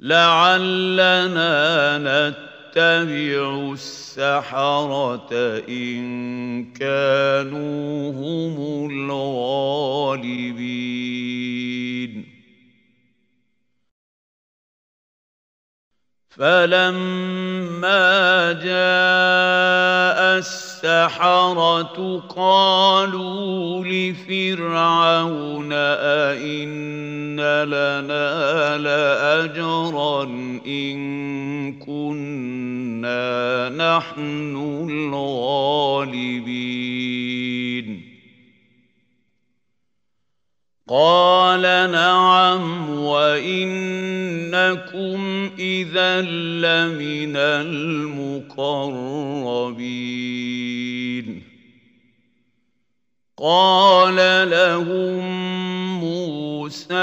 لعلنا نتبع السحرة إن كانوا هم الغالبين. فلما جاء السحرة قالوا لفرعون أئن لنا لأجرا إن كنا نحن الغالبين قال نعم وإنكم إذا لمن المقربين. قال لهم موسى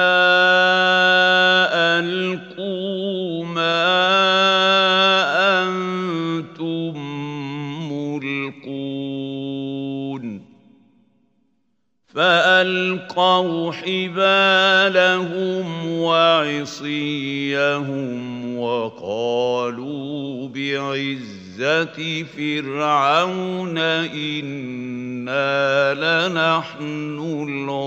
ألقوا ما فألقوا حبالهم وعصيهم وقالوا بعزة فرعون إنا لنحن الغالبون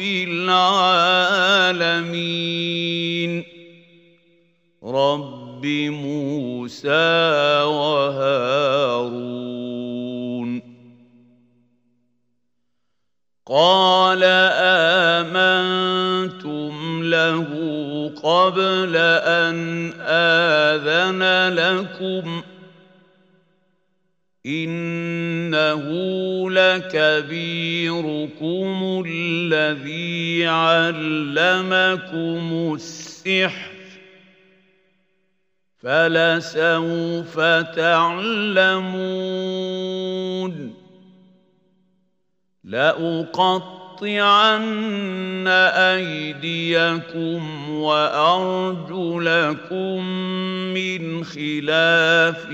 العالمين. رب موسى وهارون. قال آمنتم له قبل أن آذن لكم إنه لكبيركم الذي علمكم السحر فلسوف تعلمون لأقطعن أيديكم وأرجلكم من خلاف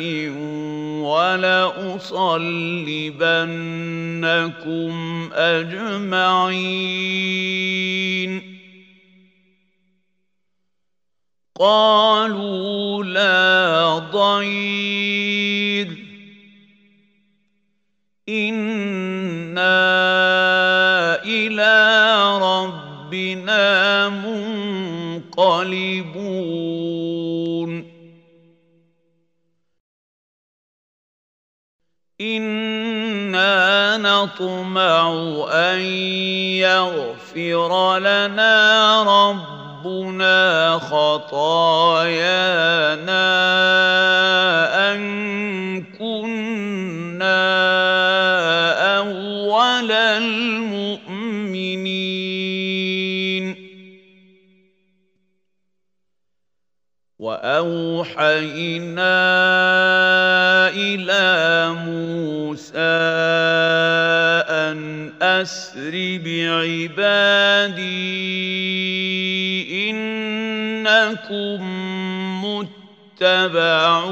ولأصلبنكم أجمعين. قالوا لا ضير. إنا منقلبون إنا نطمع أن يغفر لنا ربنا خطايانا. وأوحينا إلى موسى أن أسر بعبادي إنكم متبعون.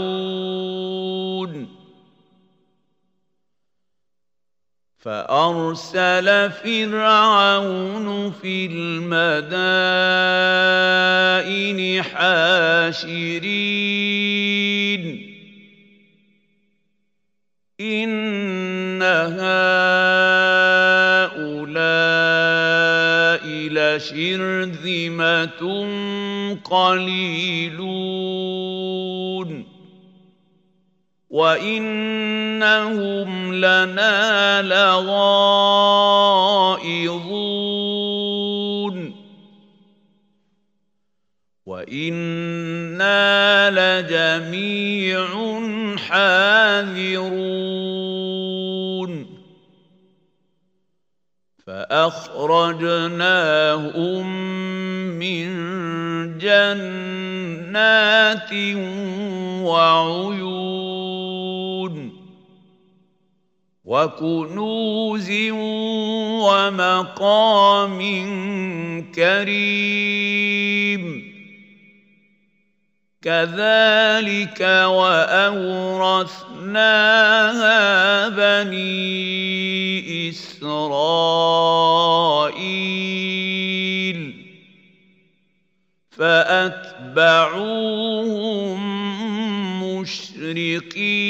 فأرسل فرعون في المدائن حاشرين. إن هؤلاء لشرذمة قليلون. وإنهم لنا لغائظون وإنا لجميع حاذرون فاخرجناهم من جنات وعيون وكنوز ومقام كريم. كذلك وأورثناها بني إسرائيل فأتبعوهم مشرقين.